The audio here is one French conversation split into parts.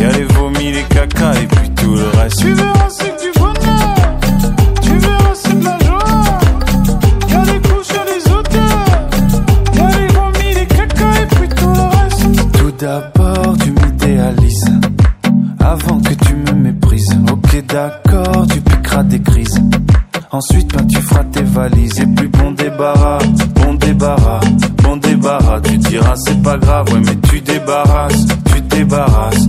Y'a les vomis, les caca et puis tout le reste. Tu verras, c'est que du bonheur. Tu verras, c'est de la joie. Y'a les couches et les odeurs. Y'a les vomis, les caca et puis tout le reste. Tout d'abord, tu m'idéalises. Avant que tu me méprises. Ok, d'accord, tu piqueras des crises. Ensuite, ben, tu feras tes valises. Et puis bon débarras, bon débarras, bon débarras. Tu diras, c'est pas grave, ouais, mais tu débarrasses, tu débarrasses,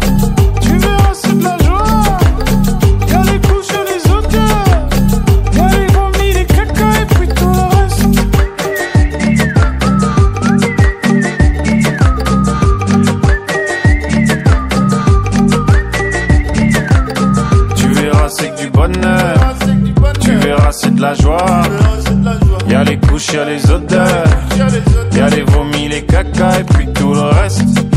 Bonheur. Tu verras, c'est de la joie. Y'a les couches, y'a les odeurs. Y'a les vomis, les caca et puis tout le reste.